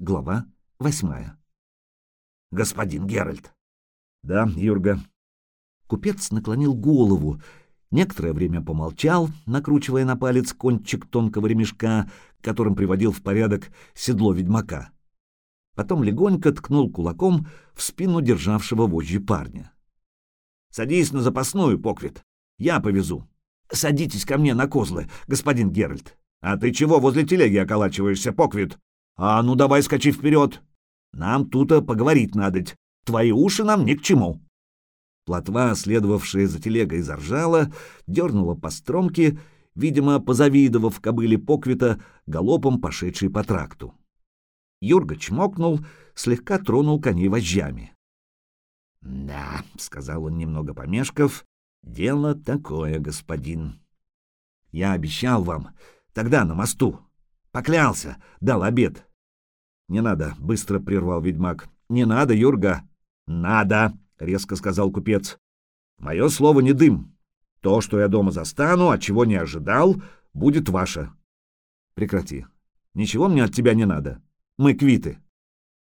Глава восьмая. «Господин Геральт!» «Да, Юрга». Купец наклонил голову, некоторое время помолчал, накручивая на палец кончик тонкого ремешка, которым приводил в порядок седло ведьмака. Потом легонько ткнул кулаком в спину державшего вожжи парня. «Садись на запасную, Поквит. Я повезу. Садитесь ко мне на козлы, господин Геральт. А ты чего возле телеги околачиваешься, Поквит? А ну давай скачи вперед. Нам тут поговорить надо. Твои уши нам ни к чему». Плотва, следовавшая за телегой, заржала, дернула по стромке, видимо, позавидовав кобыле Поквита, галопом пошедшей по тракту. Юрга чмокнул, слегка тронул коней вожжами. «Да», — сказал он, немного помешков, — «дело такое, господин. Я обещал вам, тогда на мосту. Поклялся, дал обед». «Не надо», — быстро прервал ведьмак. «Не надо, Юрга». «Надо», — резко сказал купец. «Мое слово не дым. То, что я дома застану, а чего не ожидал, будет ваше». «Прекрати. Ничего мне от тебя не надо. Мы квиты».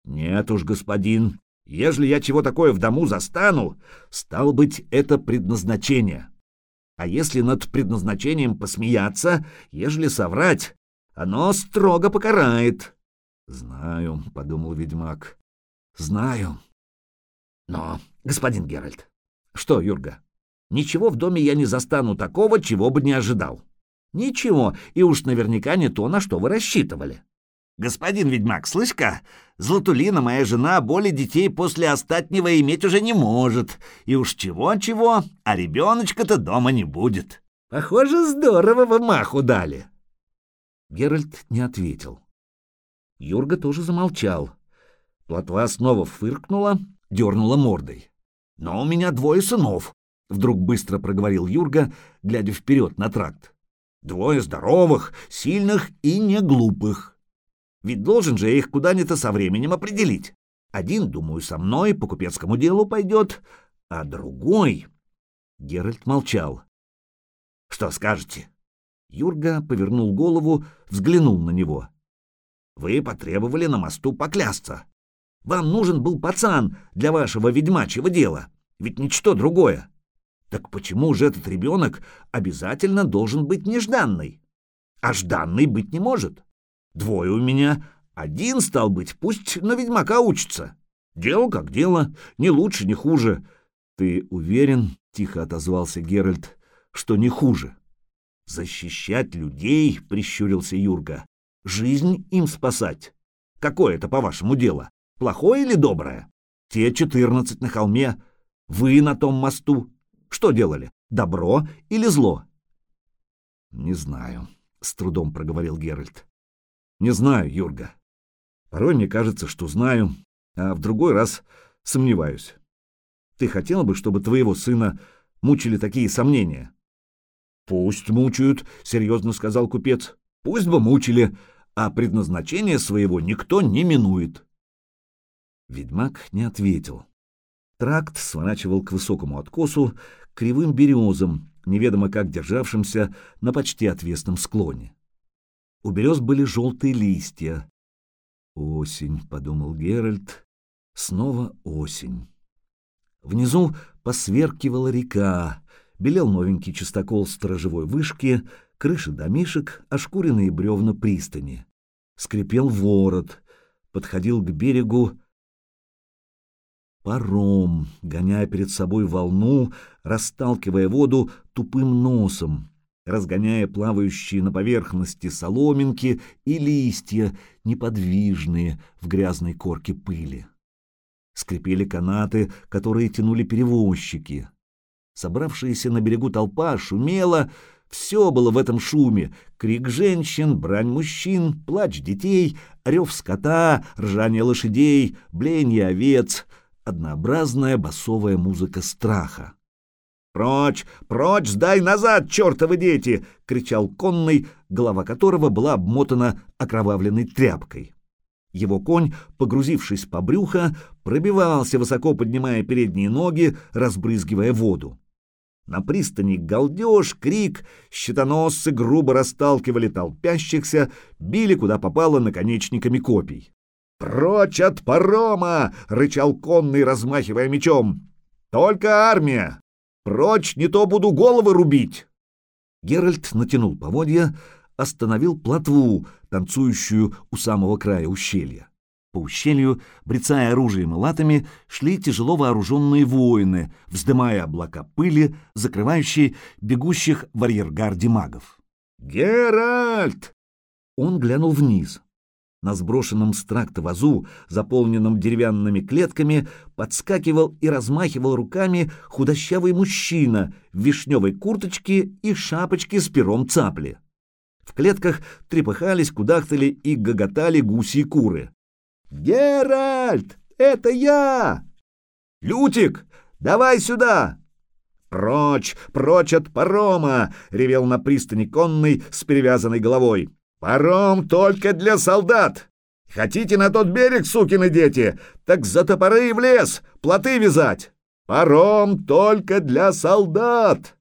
«Нет уж, господин. Ежели я чего такое в дому застану, стал быть, это предназначение. А если над предназначением посмеяться, ежели соврать, оно строго покарает». «Знаю», — подумал ведьмак. «Знаю». Но, господин Геральт... Что, Юрга? Ничего в доме я не застану такого, чего бы не ожидал. Ничего, и уж наверняка не то, на что вы рассчитывали. Господин ведьмак, слышь-ка, Златулина, моя жена, более детей после остатнего иметь уже не может. И уж чего-чего, а ребеночка-то дома не будет. Похоже, здорово вы маху дали. Геральт не ответил. Юрга тоже замолчал. Плотва снова фыркнула, дернула мордой. «Но у меня двое сынов», — вдруг быстро проговорил Юрга, глядя вперед на тракт. «Двое здоровых, сильных и не глупых. Ведь должен же я их куда-нибудь со временем определить. Один, думаю, со мной по купецкому делу пойдет, а другой...» Геральт молчал. «Что скажете?» Юрга повернул голову, взглянул на него. «Вы потребовали на мосту поклясться. Вам нужен был пацан для вашего ведьмачьего дела, ведь ничто другое. Так почему же этот ребенок обязательно должен быть нежданный? А жданный быть не может. Двое у меня, один стал быть, пусть на ведьмака учится. Дело как дело, ни лучше, ни хуже. Ты уверен, — тихо отозвался Геральт, — что не хуже? Защищать людей, — прищурился Юрга, — жизнь им спасать. Какое это, по-вашему, дело? Плохое или доброе? Те четырнадцать на холме, вы на том мосту. Что делали? Добро или зло? Не знаю, с трудом проговорил Геральт. Не знаю, Юрга. Порой мне кажется, что знаю, а в другой раз сомневаюсь. Ты хотела бы, чтобы твоего сына мучили такие сомнения? Пусть мучают, серьезно сказал купец. Пусть бы мучили, а предназначение своего никто не минует. Ведьмак не ответил. Тракт сворачивал к высокому откосу, кривым березам, неведомо как державшимся на почти отвесном склоне. У берез были желтые листья. «Осень», — подумал Геральт, — «снова осень». Внизу посверкивала река, белел новенький чистокол сторожевой вышки, крыши домишек, ошкуренные бревна пристани. Скрипел ворот, подходил к берегу паром, гоняя перед собой волну, расталкивая воду тупым носом, разгоняя плавающие на поверхности соломинки и листья, неподвижные в грязной корке пыли. Скрипели канаты, которые тянули перевозчики. Собравшаяся на берегу толпа шумела, все было в этом шуме — крик женщин, брань мужчин, плач детей, рев скота, ржание лошадей, блеяние овец — однообразная басовая музыка страха. «Прочь! Прочь! Сдай назад, чертовы дети!» — кричал конный, голова которого была обмотана окровавленной тряпкой. Его конь, погрузившись по брюхо, пробивался, высоко поднимая передние ноги, разбрызгивая воду. На пристани галдеж, крик, щитоносцы грубо расталкивали толпящихся, били куда попало наконечниками копий. «Прочь от парома!» — рычал конный, размахивая мечом. «Только армия! Прочь, не то буду головы рубить!» Геральт натянул поводья, остановил плотву, танцующую у самого края ущелья. По ущелью, брецая оружием и латами, шли тяжело вооруженные воины, вздымая облака пыли, закрывающие бегущих в арьергарде магов. «Геральт!» Он глянул вниз. На сброшенном с тракта вазу, заполненном деревянными клетками, подскакивал и размахивал руками худощавый мужчина в вишневой курточке и шапочке с пером цапли. В клетках трепыхались, кудахтали и гоготали гуси и куры. «Геральт, это я!» «Лютик, давай сюда!» «Прочь, прочь от парома!» — ревел на пристани конный с перевязанной головой. «Паром только для солдат! Хотите на тот берег, сукины дети? Так за топоры и в лес, плоты вязать! Паром только для солдат!»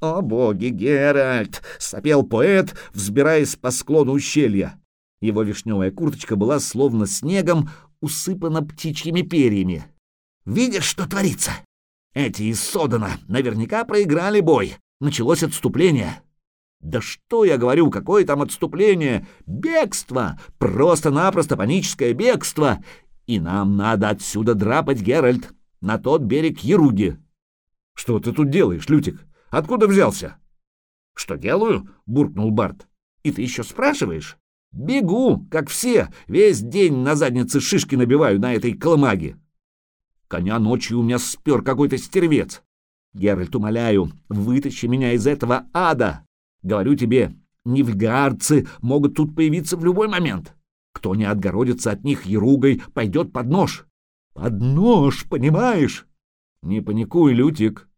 «О боги, Геральт!» — сопел поэт, взбираясь по склону ущелья. Его вишневая курточка была словно снегом усыпана птичьими перьями. «Видишь, что творится? Эти из Содана наверняка проиграли бой. Началось отступление». «Да что я говорю, какое там отступление? Бегство! Просто-напросто паническое бегство! И нам надо отсюда драпать, Геральт, на тот берег Еруги». «Что ты тут делаешь, Лютик? Откуда взялся?» «Что делаю?» — буркнул Барт. «И ты еще спрашиваешь?» Бегу, как все, весь день на заднице шишки набиваю на этой колымаге. Коня ночью у меня спер какой-то стервец. Геральт, умоляю, вытащи меня из этого ада. Говорю тебе, невгардцы могут тут появиться в любой момент. Кто не отгородится от них еругой, пойдет под нож. Под нож, понимаешь? Не паникуй, Лютик.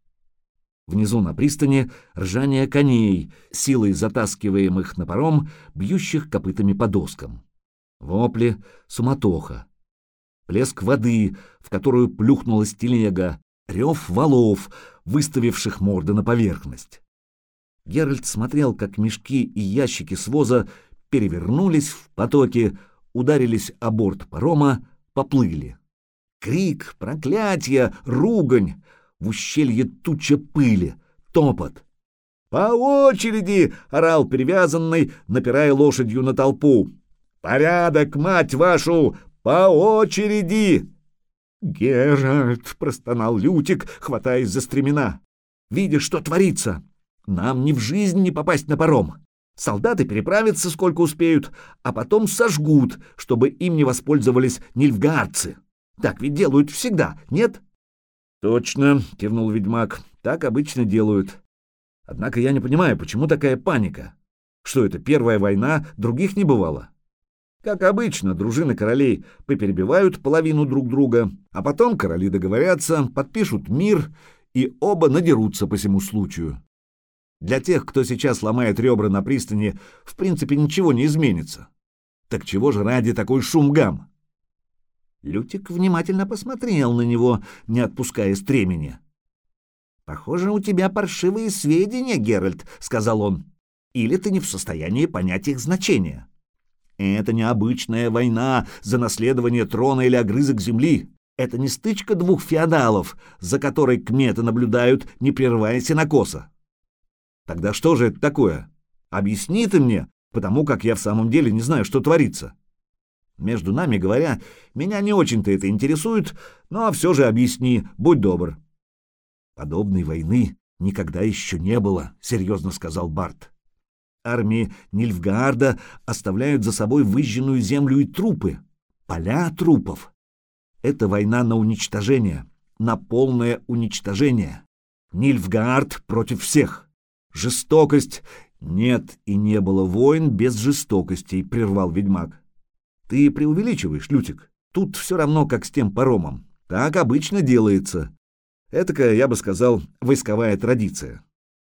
Внизу на пристани ржание коней, силой затаскиваемых на паром, бьющих копытами по доскам. Вопли, суматоха. Плеск воды, в которую плюхнулась телега, рев валов, выставивших морды на поверхность. Геральт смотрел, как мешки и ящики с воза перевернулись в потоке, ударились о борт парома, поплыли. Крик, проклятие, ругань — в ущелье туча пыли, топот. «По очереди!» — орал перевязанный, напирая лошадью на толпу. «Порядок, мать вашу! По очереди!» «Геральт!» — простонал Лютик, хватаясь за стремена. «Видишь, что творится? Нам ни в жизнь не попасть на паром. Солдаты переправятся, сколько успеют, а потом сожгут, чтобы им не воспользовались нильфгаарцы. Так ведь делают всегда, нет?» «Точно», — кивнул ведьмак, — «так обычно делают. Однако я не понимаю, почему такая паника? Что это, первая война, других не бывало?» Как обычно, дружины королей поперебивают половину друг друга, а потом короли договорятся, подпишут мир и оба надерутся по всему случаю. Для тех, кто сейчас ломает ребра на пристани, в принципе ничего не изменится. Так чего же ради такой шум-гам? Лютик внимательно посмотрел на него, не отпуская стремени. «Похоже, у тебя паршивые сведения, Геральт», — сказал он. «Или ты не в состоянии понять их значение. Это не обычная война за наследование трона или огрызок земли. Это не стычка двух феодалов, за которой кметы наблюдают, не прерывая сенокоса. Тогда что же это такое? Объясни ты мне, потому как я в самом деле не знаю, что творится». Между нами говоря, меня не очень-то это интересует, но все же объясни, будь добр. Подобной войны никогда еще не было, серьезно сказал Барт. Армии Нильфгаарда оставляют за собой выжженную землю и трупы, поля трупов. Это война на уничтожение, на полное уничтожение. Нильфгаард против всех. Жестокость. Нет и не было войн без жестокостей, прервал ведьмак. Ты преувеличиваешь, Лютик. Тут все равно, как с тем паромом. Так обычно делается. Этакая, я бы сказал, войсковая традиция.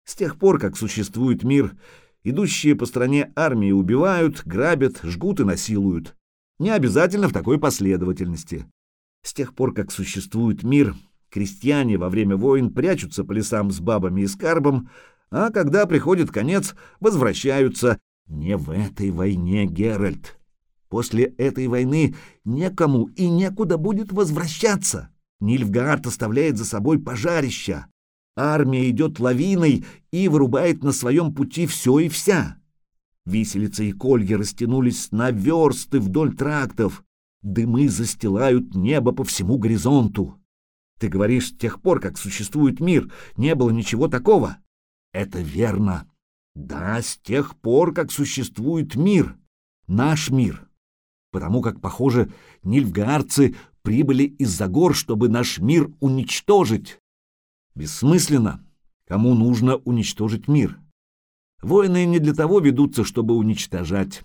С тех пор, как существует мир, идущие по стране армии убивают, грабят, жгут и насилуют. Не обязательно в такой последовательности. С тех пор, как существует мир, крестьяне во время войн прячутся по лесам с бабами и скарбом, а когда приходит конец, возвращаются. Не в этой войне, Геральт. После этой войны некому и некуда будет возвращаться. Нильфгаард оставляет за собой пожарища. Армия идет лавиной и вырубает на своем пути все и вся. Виселицы и кольги растянулись на версты вдоль трактов. Дымы застилают небо по всему горизонту. Ты говоришь, с тех пор, как существует мир, не было ничего такого? Это верно. Да, с тех пор, как существует мир. Наш мир. Потому как, похоже, нильфгаарцы прибыли из-за гор, чтобы наш мир уничтожить. Бессмысленно. Кому нужно уничтожить мир? Войны не для того ведутся, чтобы уничтожать.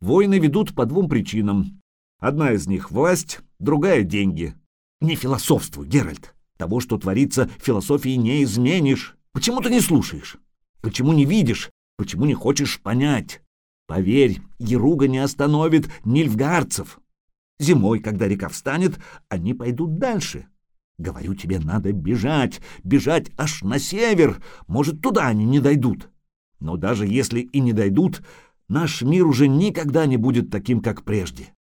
Войны ведут по двум причинам. Одна из них — власть, другая — деньги. Не философствуй, Геральт. Того, что творится, философии не изменишь. Почему ты не слушаешь? Почему не видишь? Почему не хочешь понять? Поверь, Еруга не остановит нильфгаарцев. Зимой, когда река встанет, они пойдут дальше. Говорю тебе, надо бежать, бежать аж на север. Может, туда они не дойдут. Но даже если и не дойдут, наш мир уже никогда не будет таким, как прежде.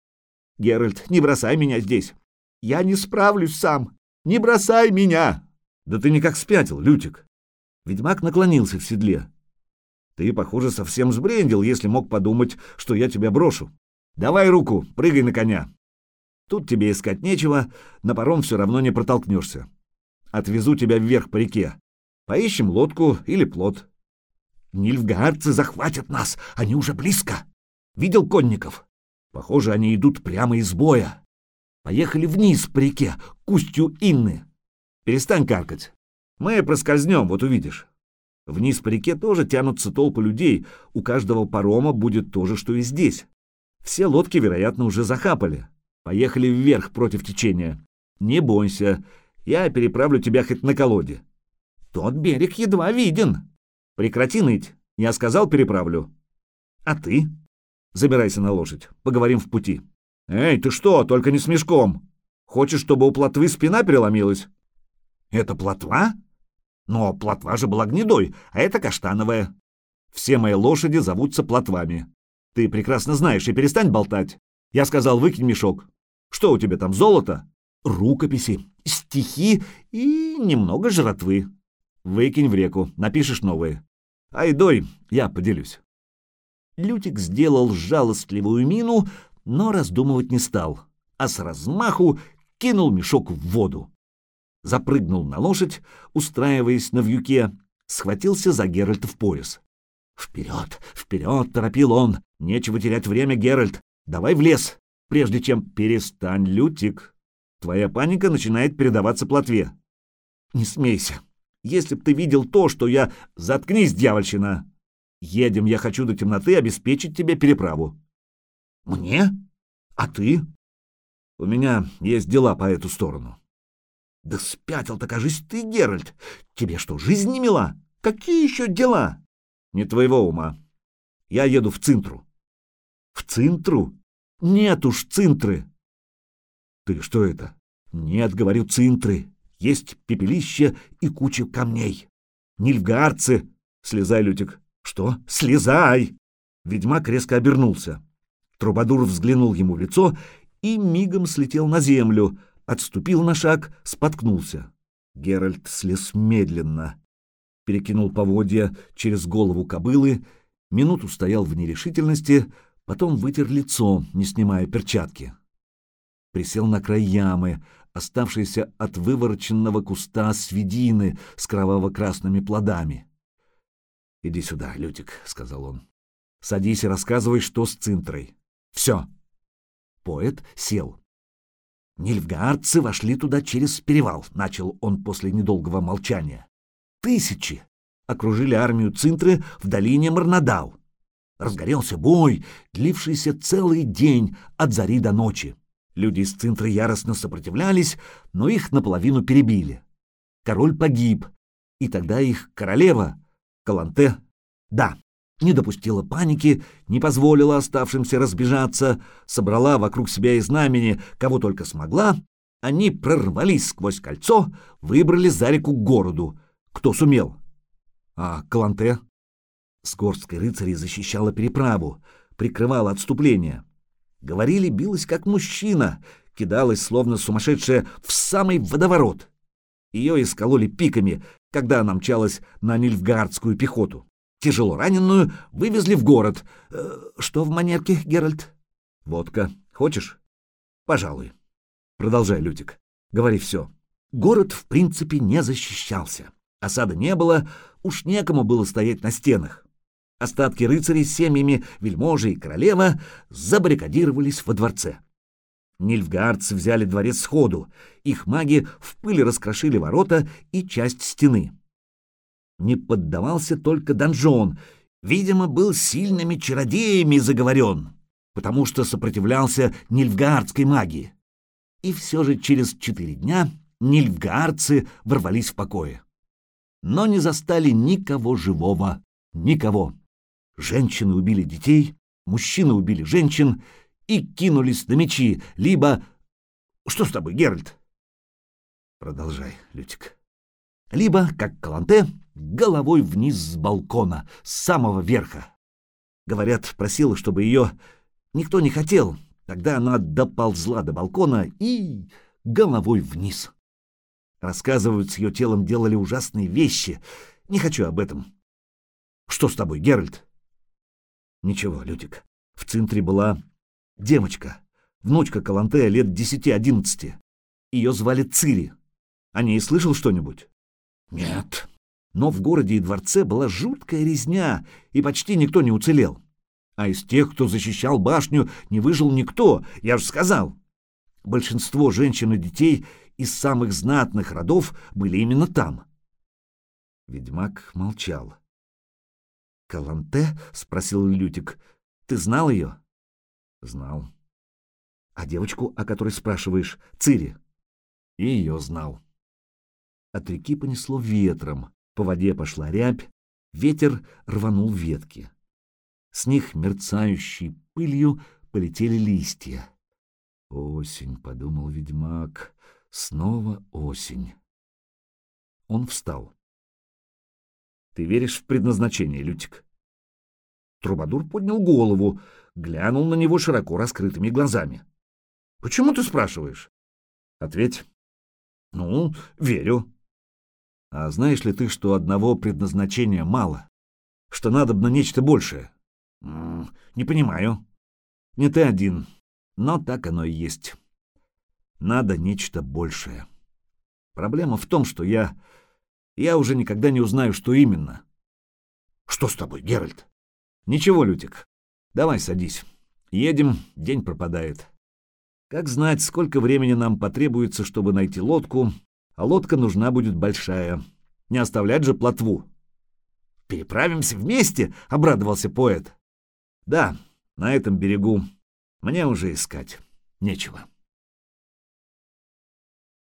Геральт, не бросай меня здесь. Я не справлюсь сам. Не бросай меня!» «Да ты никак спятил, Лютик!» Ведьмак наклонился в седле. «Ты, похоже, совсем сбрендил, если мог подумать, что я тебя брошу. Давай руку, прыгай на коня. Тут тебе искать нечего, на паром все равно не протолкнешься. Отвезу тебя вверх по реке. Поищем лодку или плот. Нильфгаарцы захватят нас, они уже близко. Видел конников? Похоже, они идут прямо из боя. Поехали вниз по реке, к устью Инны. Перестань каркать. Мы проскользнем, вот увидишь. Вниз по реке тоже тянутся толпы людей, у каждого парома будет то же, что и здесь. Все лодки, вероятно, уже захапали. Поехали вверх против течения. Не бойся, я переправлю тебя хоть на колоде. Тот берег едва виден. Прекрати ныть, я сказал переправлю. А ты? Забирайся на лошадь, поговорим в пути. «Эй, ты что, только не с мешком! Хочешь, чтобы у плотвы спина переломилась?» «Это плотва? Но плотва же была гнедой, а это каштановая. Все мои лошади зовутся плотвами. Ты прекрасно знаешь, и перестань болтать. Я сказал, выкинь мешок. Что у тебя там, золото? Рукописи, стихи и немного жратвы. Выкинь в реку, напишешь новые. Айдой, я поделюсь». Лютик сделал жалостливую мину, но раздумывать не стал, а с размаху кинул мешок в воду. Запрыгнул на лошадь, устраиваясь на вьюке, схватился за Геральта в пояс. «Вперед, вперед!» — торопил он. «Нечего терять время, Геральт. Давай в лес, прежде чем перестань, Лютик. Твоя паника начинает передаваться плотве. Не смейся. Если б ты видел то, что я... Заткнись, дьявольщина! Едем, я хочу до темноты обеспечить тебе переправу. Мне? А ты? У меня есть дела по эту сторону. Да спятил-то, кажись, ты, Геральт. Тебе что, жизнь не мила? Какие еще дела? Не твоего ума. Я еду в Цинтру. В Цинтру? Нет уж Цинтры. Ты что это? Нет, говорю, Цинтры. Есть пепелище и куча камней. Нильфгаарцы. Слезай, Лютик. Что? Слезай! Ведьмак резко обернулся. Трубадур взглянул ему в лицо и мигом слетел на землю, отступил на шаг, споткнулся. Геральт слез медленно, перекинул поводья через голову кобылы, минуту стоял в нерешительности, потом вытер лицо, не снимая перчатки. Присел на край ямы, оставшейся от вывороченного куста свидины с кроваво-красными плодами. «Иди сюда, Лютик», — сказал он. «Садись и рассказывай, что с Цинтрой». Все. Поэт сел. Нильфгаардцы вошли туда через перевал, начал он после недолгого молчания. Тысячи окружили армию Цинтры в долине Марнадау. Разгорелся бой, длившийся целый день от зари до ночи. Люди из Цинтры яростно сопротивлялись, но их наполовину перебили. Король погиб, и тогда их королева, Каланте, да, не допустила паники, не позволила оставшимся разбежаться, собрала вокруг себя и знамени, кого только смогла, они прорвались сквозь кольцо, выбрали за реку к городу. Кто сумел? А Каланте? С горсткой рыцарей защищала переправу, прикрывала отступление. Говорили, билась как мужчина, кидалась, словно сумасшедшая, в самый водоворот. Ее искололи пиками, когда она мчалась на нильфгардскую пехоту. Тяжело раненую вывезли в город. Э, что в манерке, Геральт? Водка. Хочешь? Пожалуй. Продолжай, Лютик. Говори все. Город, в принципе, не защищался. Осады не было, уж некому было стоять на стенах. Остатки рыцарей с семьями, вельможи и королева забаррикадировались во дворце. Нильфгаардцы взяли дворец сходу, их маги в пыли раскрошили ворота и часть стены. Не поддавался только донжон, видимо, был сильными чародеями заговорен, потому что сопротивлялся нильфгаардской магии. И все же через четыре дня нильфгаардцы ворвались в покое. Но не застали никого живого, никого. Женщины убили детей, мужчины убили женщин и кинулись на мечи, либо... Что с тобой, Геральт? Продолжай, Лютик. Либо, как Каланте, головой вниз с балкона, с самого верха. Говорят, просила, чтобы ее никто не хотел. Тогда она доползла до балкона и головой вниз. Рассказывают, с ее телом делали ужасные вещи. Не хочу об этом. Что с тобой, Геральт? Ничего, Лютик. В центре была девочка, внучка Калантея лет десяти-одиннадцати. Ее звали Цири. О ней слышал что-нибудь? Нет. Но в городе и дворце была жуткая резня, и почти никто не уцелел. А из тех, кто защищал башню, не выжил никто, я же сказал. Большинство женщин и детей из самых знатных родов были именно там. Ведьмак молчал. «Каланте?» — спросил Лютик. «Ты знал ее?» «Знал». «А девочку, о которой спрашиваешь, Цири?» «И ее знал». От реки понесло ветром, по воде пошла рябь, ветер рванул ветки. С них, мерцающей пылью, полетели листья. «Осень», — подумал ведьмак, — «снова осень». Он встал. Ты веришь в предназначение, Лютик? Трубадур поднял голову, глянул на него широко раскрытыми глазами. Почему ты спрашиваешь? Ответь. Ну, верю. А знаешь ли ты, что одного предназначения мало? Что надо на нечто большее? М -м, не понимаю. Не ты один, но так оно и есть. Надо нечто большее. Проблема в том, что я я уже никогда не узнаю, что именно. Что с тобой, Геральт? Ничего, Лютик. Давай садись. Едем, день пропадает. Как знать, сколько времени нам потребуется, чтобы найти лодку, а лодка нужна будет большая. Не оставлять же плотву. «Переправимся вместе?» — обрадовался поэт. «Да, на этом берегу. Мне уже искать нечего».